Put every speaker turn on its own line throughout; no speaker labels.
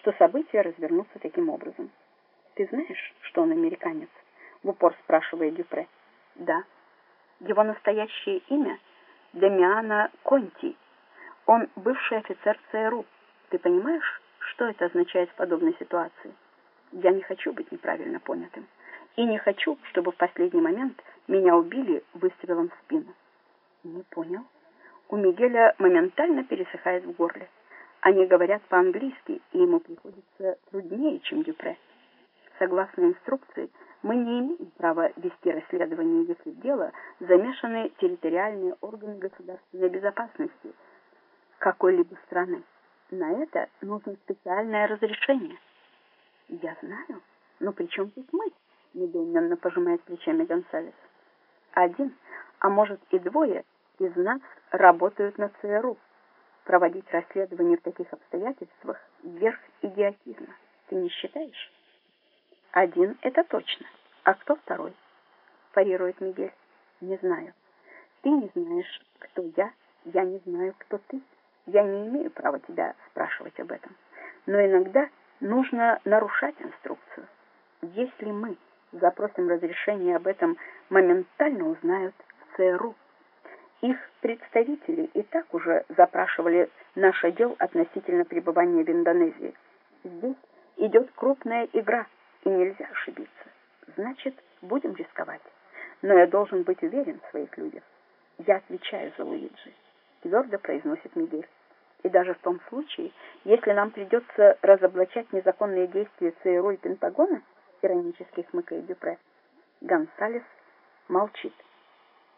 что события развернутся таким образом. «Ты знаешь, что он американец?» — в упор спрашивает Дюпре. «Да». Его настоящее имя — Демиана Конти. Он бывший офицер ЦРУ. Ты понимаешь, что это означает в подобной ситуации? Я не хочу быть неправильно понятым. И не хочу, чтобы в последний момент меня убили выстрелом в спину. Не понял. У Мигеля моментально пересыхает в горле. Они говорят по-английски, и ему приходится труднее, чем Дюпре. Согласно инструкции, мы не имеем права вести расследование, если в дело замешаны территориальные органы государственной безопасности какой-либо страны. На это нужно специальное разрешение. Я знаю, но при чем тут мы? Недоуменно пожимает плечами Гонсалес. Один, а может и двое из нас работают на ЦРУ. Проводить расследование в таких обстоятельствах – верх идиотизма. Ты не считаешь? Один — это точно. А кто второй? Парирует Мигель. Не знаю. Ты не знаешь, кто я, я не знаю, кто ты. Я не имею права тебя спрашивать об этом. Но иногда нужно нарушать инструкцию. Если мы запросим разрешение об этом, моментально узнают в ЦРУ. Их представители и так уже запрашивали наш отдел относительно пребывания в Индонезии. Здесь идет крупная игра – и нельзя ошибиться. Значит, будем рисковать. Но я должен быть уверен в своих людях. Я отвечаю за Луиджи, твердо произносит Мигель. И даже в том случае, если нам придется разоблачать незаконные действия ЦРУ и Пентагона, иронически хмыкает Дюпре, Гонсалес молчит.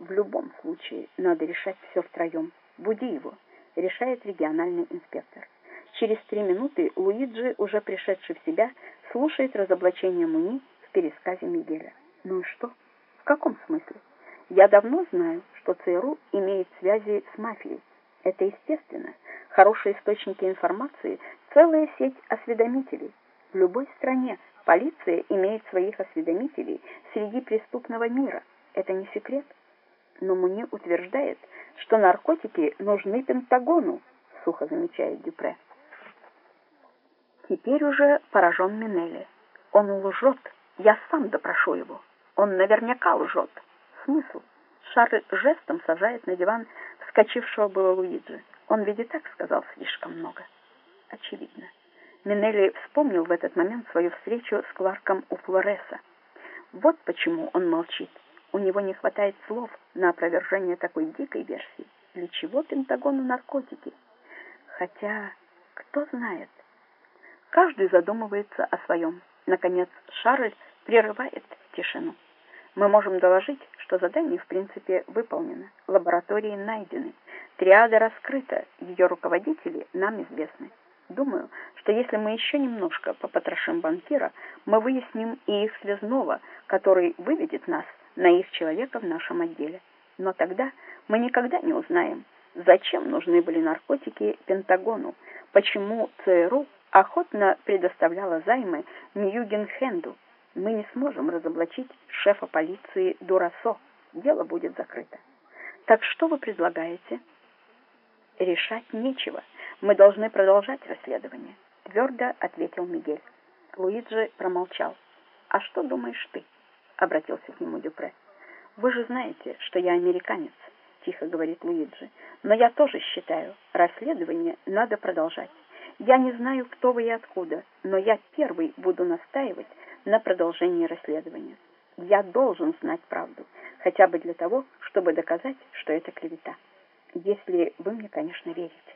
В любом случае надо решать все втроем. Буди его, решает региональный инспектор. Через три минуты Луиджи, уже пришедший в себя, слушает разоблачение Муни в пересказе Мигеля. Ну и что? В каком смысле? Я давно знаю, что ЦРУ имеет связи с мафией. Это естественно. Хорошие источники информации – целая сеть осведомителей. В любой стране полиция имеет своих осведомителей среди преступного мира. Это не секрет. Но Муни утверждает, что наркотики нужны Пентагону, сухо замечает Дюпре. Теперь уже поражен Минелли. Он лжет. Я сам допрошу его. Он наверняка лжет. Смысл? Шарль жестом сажает на диван вскочившего было Луиджи. Он ведь и так сказал слишком много. Очевидно. Минелли вспомнил в этот момент свою встречу с Кларком у Флореса. Вот почему он молчит. У него не хватает слов на опровержение такой дикой версии. Для чего Пентагону наркотики? Хотя, кто знает, Каждый задумывается о своем. Наконец, Шарль прерывает тишину. Мы можем доложить, что задание в принципе выполнено, лаборатории найдены, триада раскрыта, ее руководители нам известны. Думаю, что если мы еще немножко попотрошим банкира, мы выясним и их связного, который выведет нас на их человека в нашем отделе. Но тогда мы никогда не узнаем, зачем нужны были наркотики Пентагону, почему ЦРУ охотно предоставляла займы Ньюгенхенду. Мы не сможем разоблачить шефа полиции Дурасо. Дело будет закрыто. Так что вы предлагаете? Решать нечего. Мы должны продолжать расследование, твердо ответил Мигель. Луиджи промолчал. А что думаешь ты? Обратился к нему Дюпре. Вы же знаете, что я американец, тихо говорит Луиджи. Но я тоже считаю, расследование надо продолжать. Я не знаю, кто вы и откуда, но я первый буду настаивать на продолжении расследования. Я должен знать правду, хотя бы для того, чтобы доказать, что это клевета. Если вы мне, конечно, верите.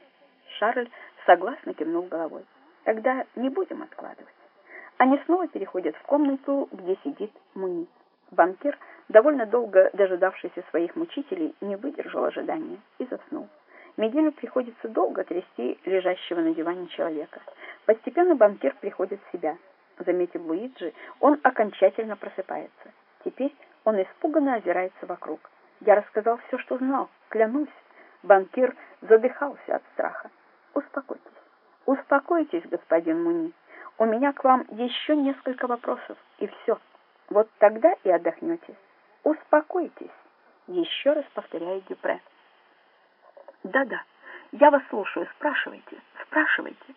Шарль согласно кивнул головой. Тогда не будем откладывать. Они снова переходят в комнату, где сидит Муни. Банкир, довольно долго дожидавшийся своих мучителей, не выдержал ожидания и заснул. Медину приходится долго трясти лежащего на диване человека. Постепенно банкир приходит в себя. Заметив Луиджи, он окончательно просыпается. Теперь он испуганно озирается вокруг. Я рассказал все, что знал, клянусь. Банкир задыхался от страха. Успокойтесь. Успокойтесь, господин Муни. У меня к вам еще несколько вопросов, и все. Вот тогда и отдохнете. Успокойтесь. Еще раз повторяет Дюпре. Да-да, я вас слушаю. Спрашивайте, спрашивайте.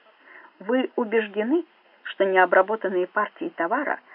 Вы убеждены, что необработанные партии товара